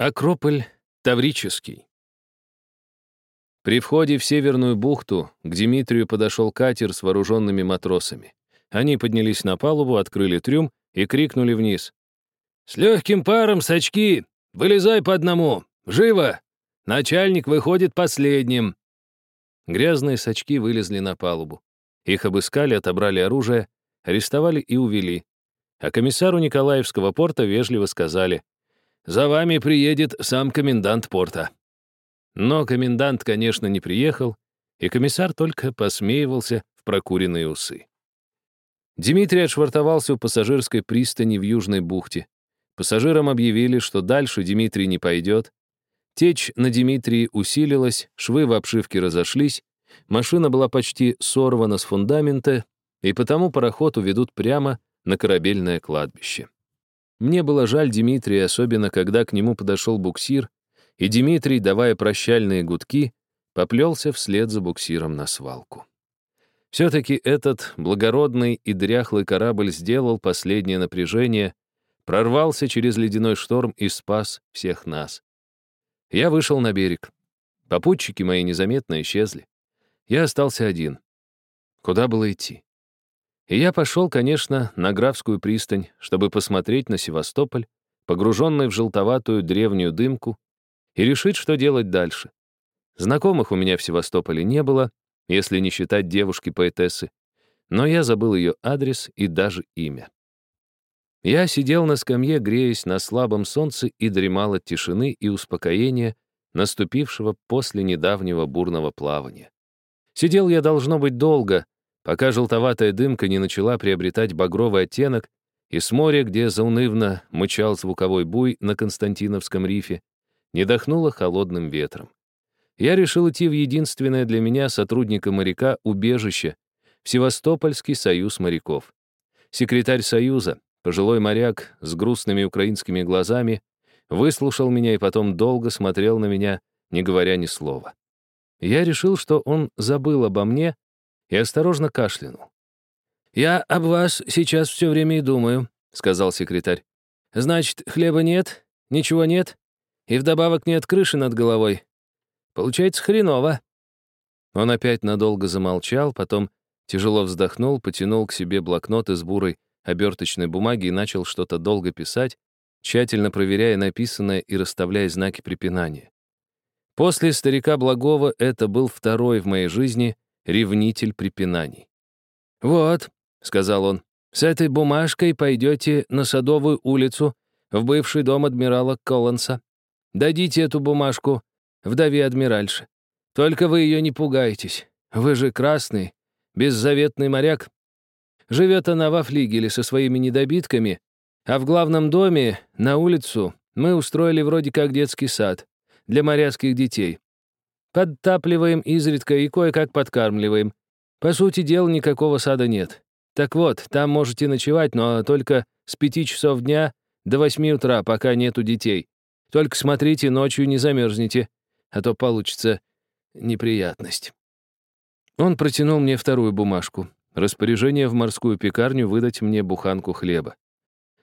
Акрополь Таврический. При входе в Северную бухту к Дмитрию подошел катер с вооруженными матросами. Они поднялись на палубу, открыли трюм и крикнули вниз. «С легким паром, сачки! Вылезай по одному! Живо! Начальник выходит последним!» Грязные сачки вылезли на палубу. Их обыскали, отобрали оружие, арестовали и увели. А комиссару Николаевского порта вежливо сказали — за вами приедет сам комендант порта». Но комендант, конечно, не приехал, и комиссар только посмеивался в прокуренные усы. Дмитрий отшвартовался у пассажирской пристани в Южной бухте. Пассажирам объявили, что дальше Дмитрий не пойдет. Течь на Дмитрии усилилась, швы в обшивке разошлись, машина была почти сорвана с фундамента, и потому пароход уведут прямо на корабельное кладбище. Мне было жаль Дмитрия, особенно когда к нему подошел буксир, и Дмитрий, давая прощальные гудки, поплелся вслед за буксиром на свалку. Все-таки этот благородный и дряхлый корабль сделал последнее напряжение, прорвался через ледяной шторм и спас всех нас. Я вышел на берег. Попутчики мои незаметно исчезли. Я остался один. Куда было идти? И я пошел, конечно, на Графскую пристань, чтобы посмотреть на Севастополь, погруженный в желтоватую древнюю дымку, и решить, что делать дальше. Знакомых у меня в Севастополе не было, если не считать девушки-поэтессы, но я забыл ее адрес и даже имя. Я сидел на скамье, греясь на слабом солнце и дремал от тишины и успокоения, наступившего после недавнего бурного плавания. Сидел я, должно быть, долго, пока желтоватая дымка не начала приобретать багровый оттенок, и с моря, где заунывно мычал звуковой буй на Константиновском рифе, не дохнуло холодным ветром. Я решил идти в единственное для меня сотрудника моряка убежище, Севастопольский союз моряков. Секретарь союза, пожилой моряк с грустными украинскими глазами, выслушал меня и потом долго смотрел на меня, не говоря ни слова. Я решил, что он забыл обо мне и осторожно кашлянул. «Я об вас сейчас все время и думаю», — сказал секретарь. «Значит, хлеба нет, ничего нет, и вдобавок нет крыши над головой. Получается хреново». Он опять надолго замолчал, потом тяжело вздохнул, потянул к себе блокнот из бурой оберточной бумаги и начал что-то долго писать, тщательно проверяя написанное и расставляя знаки препинания. После старика Благова это был второй в моей жизни — ревнитель препинаний. «Вот», — сказал он, — «с этой бумажкой пойдете на Садовую улицу, в бывший дом адмирала Колланса. Дадите эту бумажку вдове адмиральше. Только вы ее не пугайтесь. Вы же красный, беззаветный моряк. Живет она во флигеле со своими недобитками, а в главном доме, на улицу, мы устроили вроде как детский сад для моряцких детей. Подтапливаем изредка и кое-как подкармливаем. По сути дела, никакого сада нет. Так вот, там можете ночевать, но только с пяти часов дня до восьми утра, пока нету детей. Только смотрите, ночью не замерзнете, а то получится неприятность. Он протянул мне вторую бумажку. Распоряжение в морскую пекарню выдать мне буханку хлеба.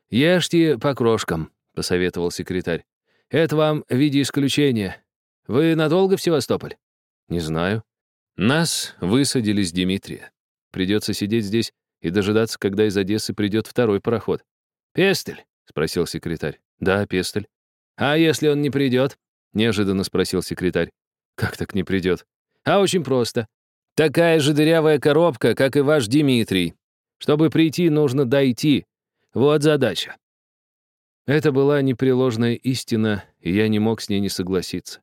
«Ешьте по крошкам», — посоветовал секретарь. «Это вам в виде исключения. Вы надолго в Севастополь? Не знаю. Нас высадили с Дмитрия. Придется сидеть здесь и дожидаться, когда из Одессы придет второй пароход. «Пестель?» — спросил секретарь. «Да, Пестель». «А если он не придет?» — неожиданно спросил секретарь. «Как так не придет?» «А очень просто. Такая же дырявая коробка, как и ваш Дмитрий. Чтобы прийти, нужно дойти. Вот задача». Это была непреложная истина, и я не мог с ней не согласиться.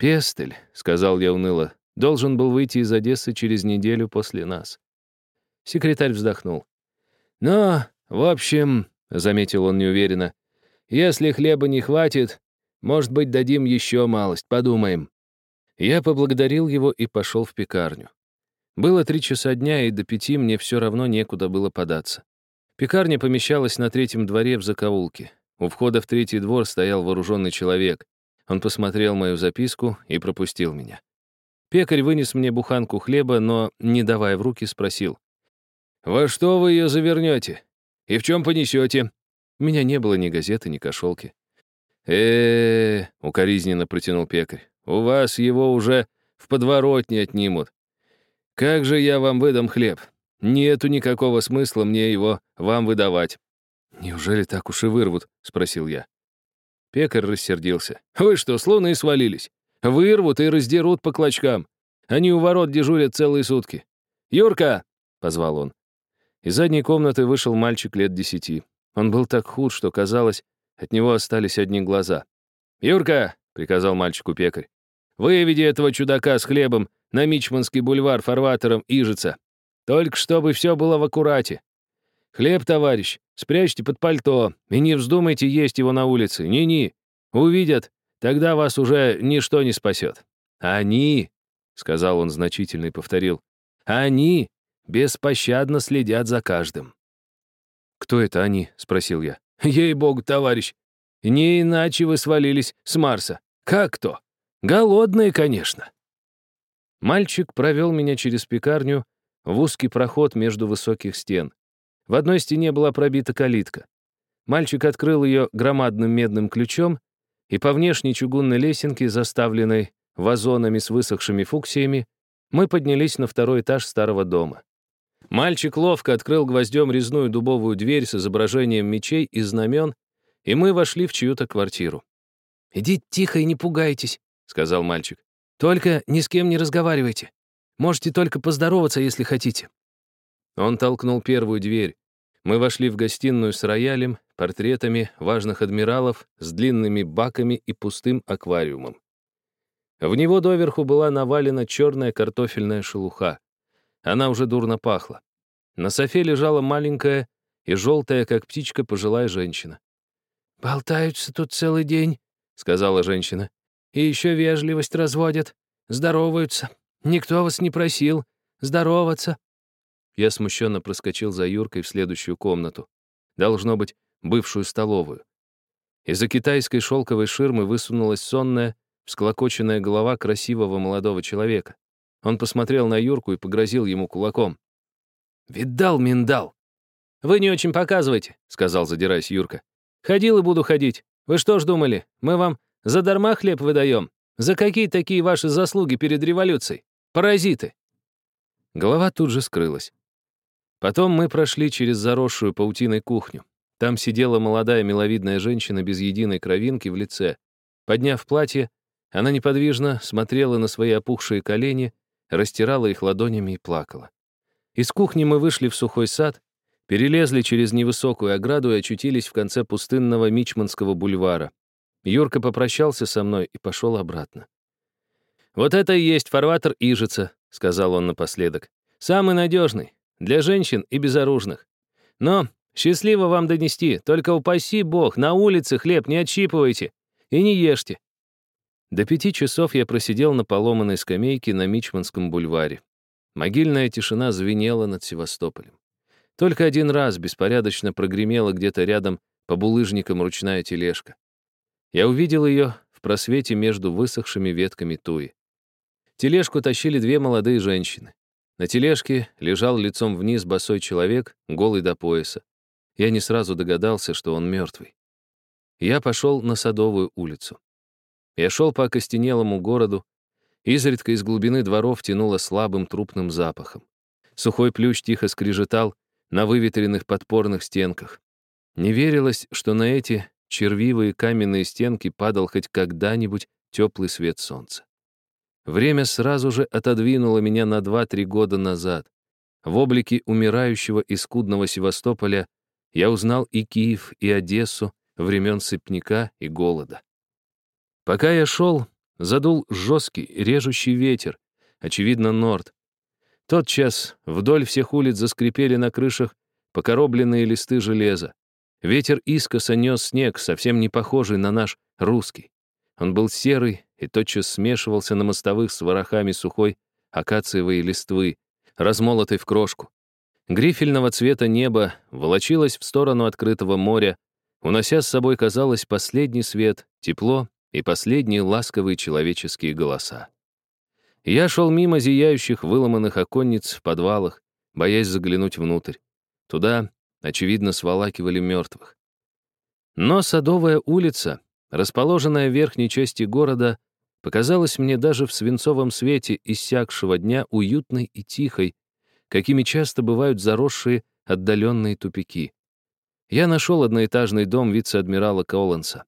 «Пестель», — сказал я уныло, — «должен был выйти из Одессы через неделю после нас». Секретарь вздохнул. «Но, в общем», — заметил он неуверенно, — «если хлеба не хватит, может быть, дадим еще малость, подумаем». Я поблагодарил его и пошел в пекарню. Было три часа дня, и до пяти мне все равно некуда было податься. Пекарня помещалась на третьем дворе в закоулке. У входа в третий двор стоял вооруженный человек. Он посмотрел мою записку и пропустил меня. Пекарь вынес мне буханку хлеба, но, не давая в руки, спросил. «Во что вы ее завернете? И в чем понесете?» У меня не было ни газеты, ни кошелки. э, укоризненно протянул пекарь. «У вас его уже в подворотне отнимут. Как же я вам выдам хлеб? Нету никакого смысла мне его вам выдавать». «Неужели так уж и вырвут?» — спросил я. Пекарь рассердился. «Вы что, с луны свалились? Вырвут и раздерут по клочкам. Они у ворот дежурят целые сутки. «Юрка!» — позвал он. Из задней комнаты вышел мальчик лет десяти. Он был так худ, что, казалось, от него остались одни глаза. «Юрка!» — приказал мальчику пекарь. «Выведи этого чудака с хлебом на Мичманский бульвар фарватером Ижица. Только чтобы все было в аккурате. Хлеб, товарищ, спрячьте под пальто и не вздумайте есть его на улице. Ни-ни. Увидят, тогда вас уже ничто не спасет. Они, — сказал он значительно и повторил, — они беспощадно следят за каждым. «Кто это они?» — спросил я. «Ей-богу, товарищ, не иначе вы свалились с Марса. Как то? Голодные, конечно». Мальчик провел меня через пекарню в узкий проход между высоких стен. В одной стене была пробита калитка. Мальчик открыл ее громадным медным ключом, и по внешней чугунной лесенке, заставленной вазонами с высохшими фуксиями, мы поднялись на второй этаж старого дома. Мальчик ловко открыл гвоздем резную дубовую дверь с изображением мечей и знамен, и мы вошли в чью-то квартиру. «Идите тихо и не пугайтесь», — сказал мальчик. «Только ни с кем не разговаривайте. Можете только поздороваться, если хотите». Он толкнул первую дверь. Мы вошли в гостиную с роялем, портретами важных адмиралов, с длинными баками и пустым аквариумом. В него доверху была навалена черная картофельная шелуха. Она уже дурно пахла. На софе лежала маленькая и желтая, как птичка, пожилая женщина. «Болтаются тут целый день», — сказала женщина. «И еще вежливость разводят. Здороваются. Никто вас не просил. Здороваться». Я смущенно проскочил за Юркой в следующую комнату. Должно быть, бывшую столовую. Из-за китайской шелковой ширмы высунулась сонная, всклокоченная голова красивого молодого человека. Он посмотрел на Юрку и погрозил ему кулаком. «Видал, миндал!» «Вы не очень показываете», — сказал, задираясь Юрка. «Ходил и буду ходить. Вы что ж думали, мы вам задарма хлеб выдаем? За какие такие ваши заслуги перед революцией? Паразиты!» Голова тут же скрылась. Потом мы прошли через заросшую паутиной кухню. Там сидела молодая миловидная женщина без единой кровинки в лице. Подняв платье, она неподвижно смотрела на свои опухшие колени растирала их ладонями и плакала. Из кухни мы вышли в сухой сад, перелезли через невысокую ограду и очутились в конце пустынного Мичманского бульвара. Юрка попрощался со мной и пошел обратно. «Вот это и есть фарватер Ижица», — сказал он напоследок. «Самый надежный, для женщин и безоружных. Но счастливо вам донести, только упаси бог, на улице хлеб не отщипывайте и не ешьте. До пяти часов я просидел на поломанной скамейке на Мичманском бульваре. Могильная тишина звенела над Севастополем. Только один раз беспорядочно прогремела где-то рядом по булыжникам ручная тележка. Я увидел ее в просвете между высохшими ветками туи. Тележку тащили две молодые женщины. На тележке лежал лицом вниз босой человек, голый до пояса. Я не сразу догадался, что он мертвый. Я пошел на Садовую улицу. Я шел по окостенелому городу, изредка из глубины дворов тянуло слабым трупным запахом. Сухой плющ тихо скрежетал на выветренных подпорных стенках. Не верилось, что на эти червивые каменные стенки падал хоть когда-нибудь теплый свет солнца. Время сразу же отодвинуло меня на два-три года назад. В облике умирающего и скудного Севастополя я узнал и Киев, и Одессу времен сыпняка и голода. Пока я шел, задул жесткий, режущий ветер, очевидно, норд. Тот час вдоль всех улиц заскрипели на крышах покоробленные листы железа. Ветер искоса нес снег, совсем не похожий на наш русский. Он был серый и тотчас смешивался на мостовых с ворохами сухой акациевой листвы, размолотой в крошку. Грифельного цвета небо волочилось в сторону открытого моря, унося с собой, казалось, последний свет, тепло и последние ласковые человеческие голоса. Я шел мимо зияющих выломанных оконниц в подвалах, боясь заглянуть внутрь. Туда, очевидно, сволакивали мертвых. Но Садовая улица расположенная в верхней части города, показалась мне даже в свинцовом свете иссякшего дня уютной и тихой, какими часто бывают заросшие отдаленные тупики. Я нашел одноэтажный дом вице-адмирала Коллинса.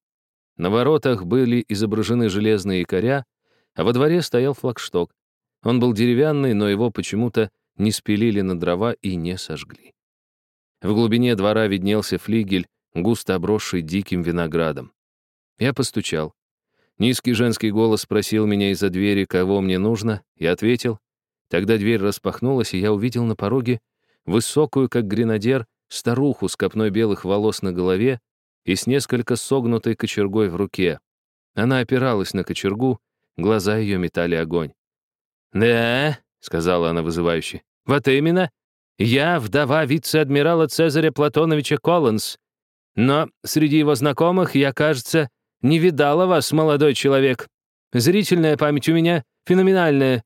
На воротах были изображены железные якоря, а во дворе стоял флагшток. Он был деревянный, но его почему-то не спилили на дрова и не сожгли. В глубине двора виднелся флигель, густо обросший диким виноградом. Я постучал. Низкий женский голос спросил меня из-за двери, кого мне нужно, и ответил. Тогда дверь распахнулась, и я увидел на пороге высокую, как гренадер, старуху с копной белых волос на голове и с несколько согнутой кочергой в руке. Она опиралась на кочергу, глаза ее метали огонь. «Да», — сказала она вызывающе, — «вот именно. Я вдова вице-адмирала Цезаря Платоновича Коллинс. Но среди его знакомых я, кажется, не видала вас, молодой человек. Зрительная память у меня феноменальная.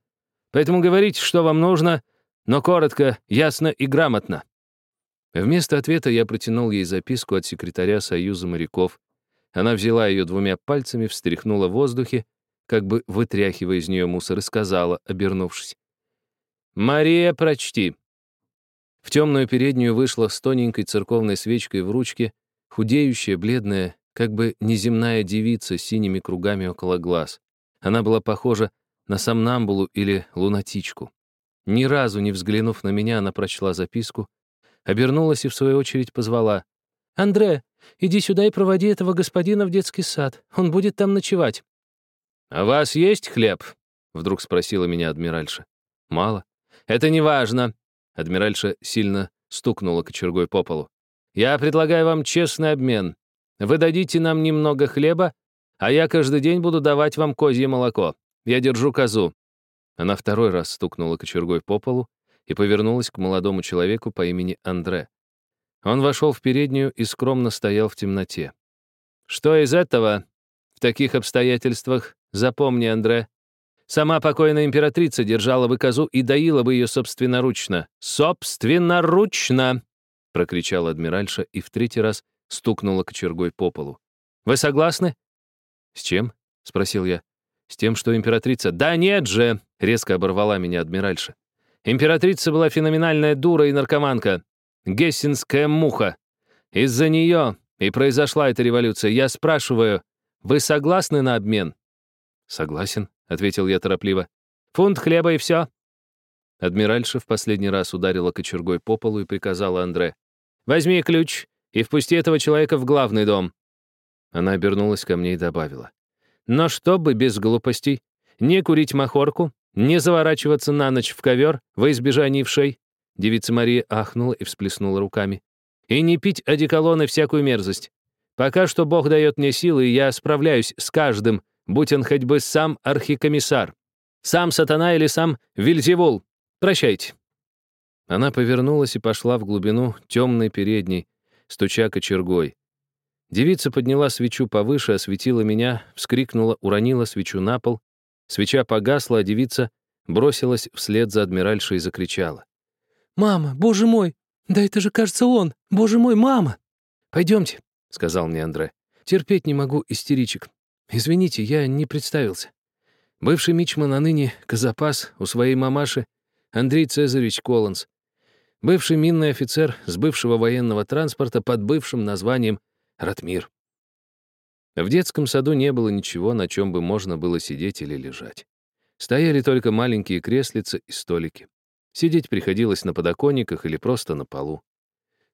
Поэтому говорите, что вам нужно, но коротко, ясно и грамотно». Вместо ответа я протянул ей записку от секретаря Союза моряков. Она взяла ее двумя пальцами, встряхнула в воздухе, как бы вытряхивая из нее мусор, и сказала, обернувшись. «Мария, прочти». В темную переднюю вышла с тоненькой церковной свечкой в ручке, худеющая, бледная, как бы неземная девица с синими кругами около глаз. Она была похожа на сомнамбулу или лунатичку. Ни разу не взглянув на меня, она прочла записку, обернулась и в свою очередь позвала. «Андре, иди сюда и проводи этого господина в детский сад. Он будет там ночевать». «А вас есть хлеб?» — вдруг спросила меня адмиральша. «Мало». «Это не важно». Адмиральша сильно стукнула кочергой по полу. «Я предлагаю вам честный обмен. Вы дадите нам немного хлеба, а я каждый день буду давать вам козье молоко. Я держу козу». Она второй раз стукнула кочергой по полу и повернулась к молодому человеку по имени Андре. Он вошел в переднюю и скромно стоял в темноте. «Что из этого? В таких обстоятельствах Запомни, Андре, сама покойная императрица держала бы козу и доила бы ее собственноручно. Собственноручно!» — прокричала адмиральша и в третий раз стукнула кочергой по полу. «Вы согласны?» «С чем?» — спросил я. «С тем, что императрица...» «Да нет же!» — резко оборвала меня адмиральша. «Императрица была феноменальная дура и наркоманка. Гессенская муха. Из-за нее и произошла эта революция. Я спрашиваю, вы согласны на обмен?» «Согласен», — ответил я торопливо. «Фунт хлеба и все». Адмиральша в последний раз ударила кочергой по полу и приказала Андре. «Возьми ключ и впусти этого человека в главный дом». Она обернулась ко мне и добавила. «Но чтобы без глупостей, не курить махорку, не заворачиваться на ночь в ковер во избежание вшей». Девица Мария ахнула и всплеснула руками. «И не пить одеколон и всякую мерзость. Пока что Бог дает мне силы, и я справляюсь с каждым, будь он хоть бы сам архикомиссар, сам сатана или сам Вильзевул. Прощайте». Она повернулась и пошла в глубину темной передней, стуча кочергой. Девица подняла свечу повыше, осветила меня, вскрикнула, уронила свечу на пол. Свеча погасла, а девица бросилась вслед за адмиральшей и закричала. «Мама, боже мой! Да это же, кажется, он! Боже мой, мама!» «Пойдемте», — сказал мне Андре. «Терпеть не могу истеричек. Извините, я не представился. Бывший мичман, а ныне Казапас у своей мамаши Андрей Цезаревич Колланс. Бывший минный офицер с бывшего военного транспорта под бывшим названием Ратмир. В детском саду не было ничего, на чем бы можно было сидеть или лежать. Стояли только маленькие креслица и столики. Сидеть приходилось на подоконниках или просто на полу.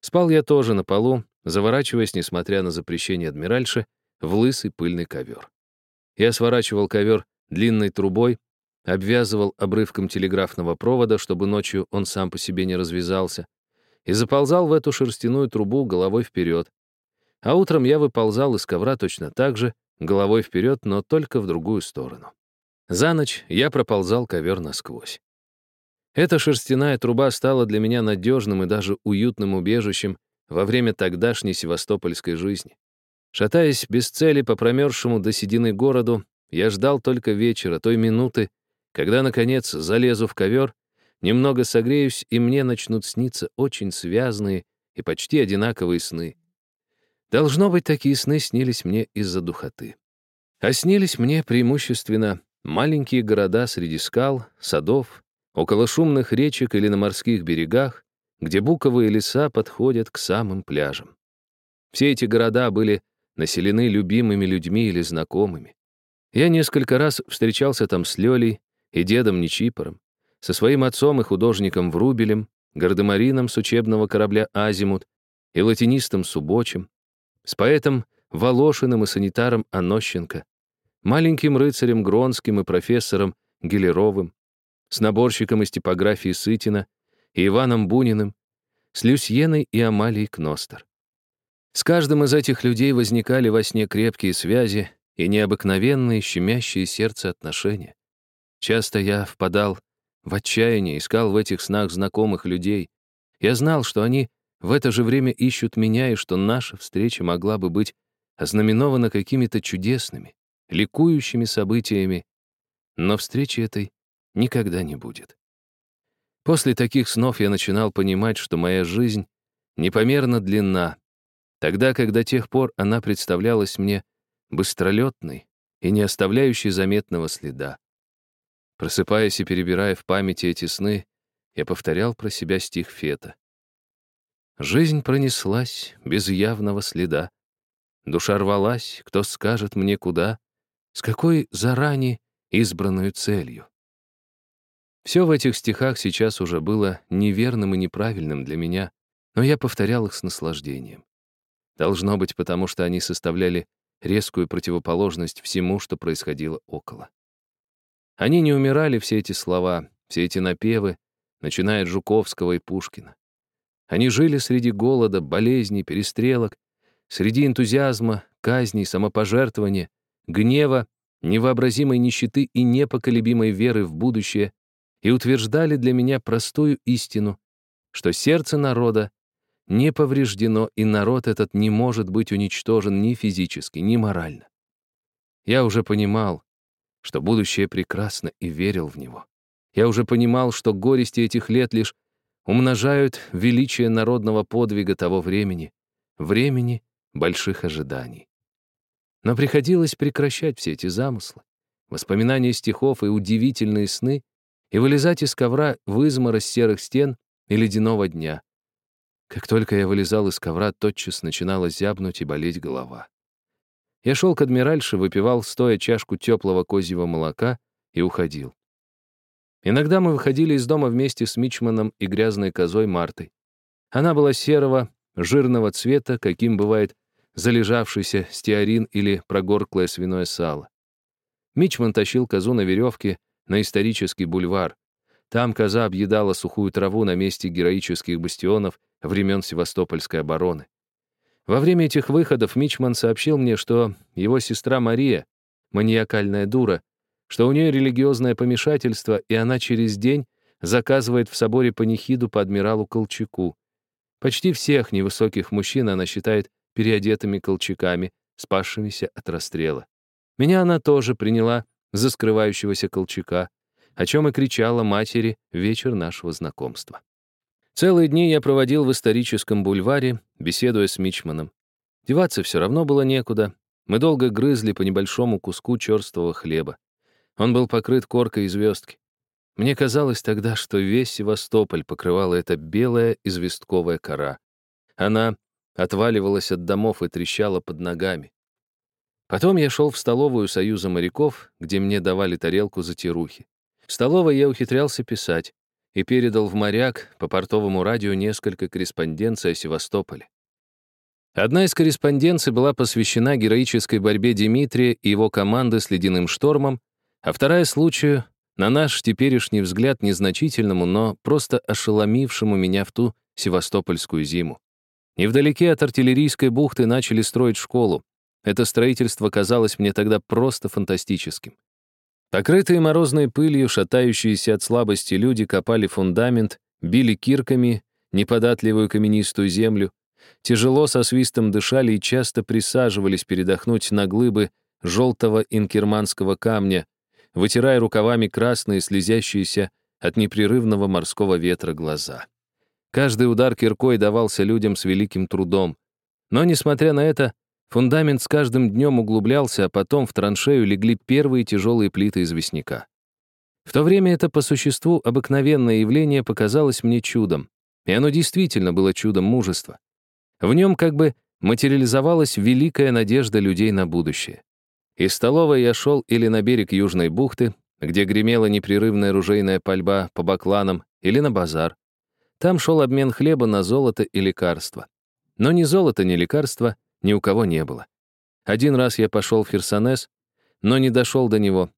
Спал я тоже на полу, заворачиваясь, несмотря на запрещение адмиральши, в лысый пыльный ковер. Я сворачивал ковер длинной трубой, обвязывал обрывком телеграфного провода, чтобы ночью он сам по себе не развязался, и заползал в эту шерстяную трубу головой вперед. А утром я выползал из ковра точно так же, головой вперед, но только в другую сторону. За ночь я проползал ковер насквозь. Эта шерстяная труба стала для меня надежным и даже уютным убежищем во время тогдашней севастопольской жизни. Шатаясь без цели по промерзшему до седины городу, я ждал только вечера, той минуты, когда, наконец, залезу в ковер, немного согреюсь, и мне начнут сниться очень связные и почти одинаковые сны. Должно быть, такие сны снились мне из-за духоты. А снились мне преимущественно маленькие города среди скал, садов, около шумных речек или на морских берегах, где буковые леса подходят к самым пляжам. Все эти города были населены любимыми людьми или знакомыми. Я несколько раз встречался там с Лёлей и дедом Нечипором, со своим отцом и художником Врубелем, гардемарином с учебного корабля «Азимут» и латинистом Субочем, с поэтом Волошиным и санитаром Анощенко, маленьким рыцарем Гронским и профессором Гелеровым, с наборщиком из типографии Сытина и Иваном Буниным, с Люсьеной и Амалией Кностер. С каждым из этих людей возникали во сне крепкие связи и необыкновенные, щемящие сердце отношения. Часто я впадал в отчаяние, искал в этих снах знакомых людей. Я знал, что они в это же время ищут меня, и что наша встреча могла бы быть ознаменована какими-то чудесными, ликующими событиями, но встречи этой никогда не будет. После таких снов я начинал понимать, что моя жизнь непомерно длинна, тогда до тех пор она представлялась мне быстролетной и не оставляющей заметного следа. Просыпаясь и перебирая в памяти эти сны, я повторял про себя стих Фета. Жизнь пронеслась без явного следа. Душа рвалась, кто скажет мне куда, с какой заранее избранную целью. Все в этих стихах сейчас уже было неверным и неправильным для меня, но я повторял их с наслаждением. Должно быть, потому что они составляли резкую противоположность всему, что происходило около. Они не умирали, все эти слова, все эти напевы, начиная от Жуковского и Пушкина. Они жили среди голода, болезней, перестрелок, среди энтузиазма, казней, самопожертвования, гнева, невообразимой нищеты и непоколебимой веры в будущее и утверждали для меня простую истину, что сердце народа не повреждено, и народ этот не может быть уничтожен ни физически, ни морально. Я уже понимал, что будущее прекрасно и верил в него. Я уже понимал, что горести этих лет лишь умножают величие народного подвига того времени, времени больших ожиданий. Но приходилось прекращать все эти замыслы, воспоминания стихов и удивительные сны и вылезать из ковра в изморозь серых стен и ледяного дня. Как только я вылезал из ковра, тотчас начинала зябнуть и болеть голова. Я шел к адмиральше, выпивал стоя чашку теплого козьего молока и уходил. Иногда мы выходили из дома вместе с Мичманом и грязной козой Мартой. Она была серого, жирного цвета, каким бывает залежавшийся стеарин или прогорклое свиное сало. Мичман тащил козу на веревке на исторический бульвар. Там коза объедала сухую траву на месте героических бастионов времен Севастопольской обороны. Во время этих выходов Мичман сообщил мне, что его сестра Мария, маниакальная дура, что у нее религиозное помешательство, и она через день заказывает в соборе панихиду по адмиралу Колчаку. Почти всех невысоких мужчин она считает переодетыми колчаками, спасшимися от расстрела. Меня она тоже приняла за скрывающегося Колчака, о чем и кричала матери вечер нашего знакомства. Целые дни я проводил в историческом бульваре, беседуя с Мичманом. Деваться все равно было некуда. Мы долго грызли по небольшому куску черствого хлеба. Он был покрыт коркой звездки. Мне казалось тогда, что весь Севастополь покрывала эта белая известковая кора. Она отваливалась от домов и трещала под ногами. Потом я шел в столовую Союза моряков, где мне давали тарелку затирухи. В столовой я ухитрялся писать и передал в моряк по портовому радио несколько корреспонденций о Севастополе. Одна из корреспонденций была посвящена героической борьбе Дмитрия и его команды с ледяным штормом, а вторая — случаю, на наш теперешний взгляд незначительному, но просто ошеломившему меня в ту севастопольскую зиму. Невдалеке от артиллерийской бухты начали строить школу. Это строительство казалось мне тогда просто фантастическим. Покрытые морозной пылью, шатающиеся от слабости люди копали фундамент, били кирками неподатливую каменистую землю, тяжело со свистом дышали и часто присаживались передохнуть на глыбы желтого инкерманского камня, вытирая рукавами красные, слезящиеся от непрерывного морского ветра глаза. Каждый удар киркой давался людям с великим трудом, Но, несмотря на это, фундамент с каждым днем углублялся, а потом в траншею легли первые тяжелые плиты известняка. В то время это по существу обыкновенное явление показалось мне чудом. И оно действительно было чудом мужества. В нем как бы материализовалась великая надежда людей на будущее. Из столовой я шел или на берег Южной бухты, где гремела непрерывная ружейная пальба по бакланам, или на базар. Там шел обмен хлеба на золото и лекарства. Но ни золота, ни лекарства ни у кого не было. Один раз я пошел в Херсонес, но не дошел до него.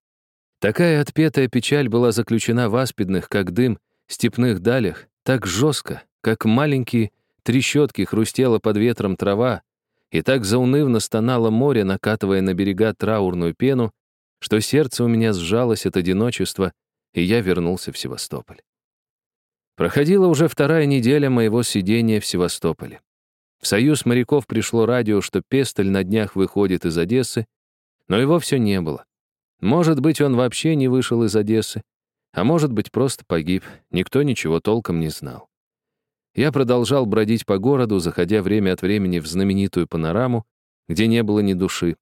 Такая отпетая печаль была заключена в аспидных, как дым, степных далях, так жестко, как маленькие трещотки хрустела под ветром трава, и так заунывно стонало море, накатывая на берега траурную пену, что сердце у меня сжалось от одиночества, и я вернулся в Севастополь. Проходила уже вторая неделя моего сидения в Севастополе. В Союз моряков пришло радио, что Пестель на днях выходит из Одессы, но его все не было. Может быть, он вообще не вышел из Одессы, а может быть, просто погиб, никто ничего толком не знал. Я продолжал бродить по городу, заходя время от времени в знаменитую панораму, где не было ни души.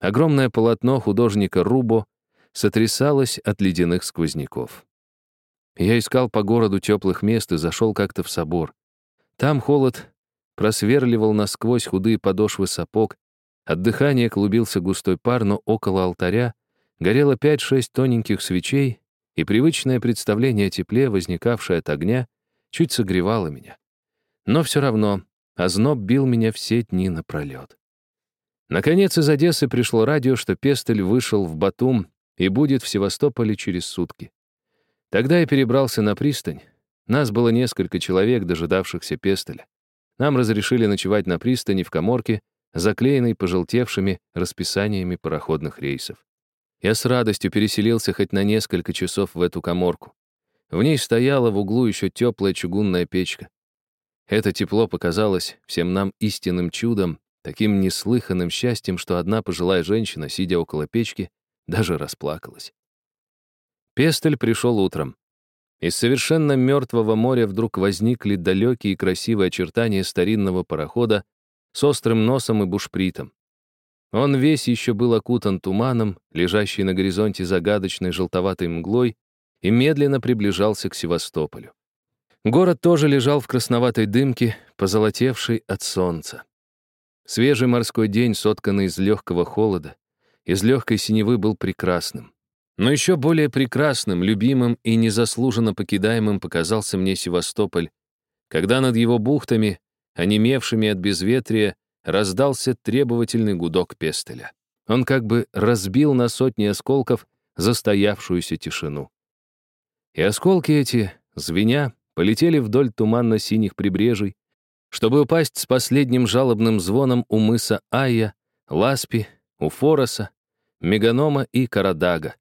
Огромное полотно художника Рубо сотрясалось от ледяных сквозняков. Я искал по городу теплых мест и зашел как-то в собор. Там холод просверливал насквозь худые подошвы сапог, от дыхания клубился густой пар, но около алтаря горело пять-шесть тоненьких свечей, и привычное представление о тепле, возникавшее от огня, чуть согревало меня. Но все равно озноб бил меня все дни напролет. Наконец из Одессы пришло радио, что Пестель вышел в Батум и будет в Севастополе через сутки. Тогда я перебрался на пристань. Нас было несколько человек, дожидавшихся Пестеля. Нам разрешили ночевать на пристани в коморке, заклеенной пожелтевшими расписаниями пароходных рейсов. Я с радостью переселился хоть на несколько часов в эту коморку. В ней стояла в углу еще теплая чугунная печка. Это тепло показалось всем нам истинным чудом, таким неслыханным счастьем, что одна пожилая женщина, сидя около печки, даже расплакалась. Пестель пришел утром. Из совершенно мертвого моря вдруг возникли далекие и красивые очертания старинного парохода с острым носом и бушпритом. Он весь еще был окутан туманом, лежащий на горизонте загадочной желтоватой мглой, и медленно приближался к Севастополю. Город тоже лежал в красноватой дымке, позолотевшей от солнца. Свежий морской день, сотканный из легкого холода, из легкой синевы, был прекрасным. Но еще более прекрасным, любимым и незаслуженно покидаемым показался мне Севастополь, когда над его бухтами, онемевшими от безветрия, раздался требовательный гудок пестеля. Он как бы разбил на сотни осколков застоявшуюся тишину. И осколки эти, звеня, полетели вдоль туманно-синих прибрежей, чтобы упасть с последним жалобным звоном у мыса Айя, Ласпи, у Фороса, Меганома и Карадага,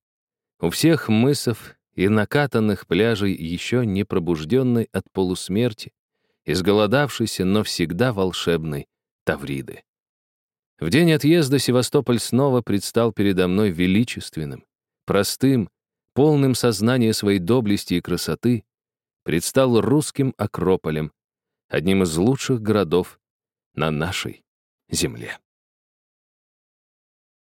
у всех мысов и накатанных пляжей еще не пробужденной от полусмерти, изголодавшейся, но всегда волшебной Тавриды. В день отъезда Севастополь снова предстал передо мной величественным, простым, полным сознания своей доблести и красоты, предстал русским Акрополем, одним из лучших городов на нашей земле.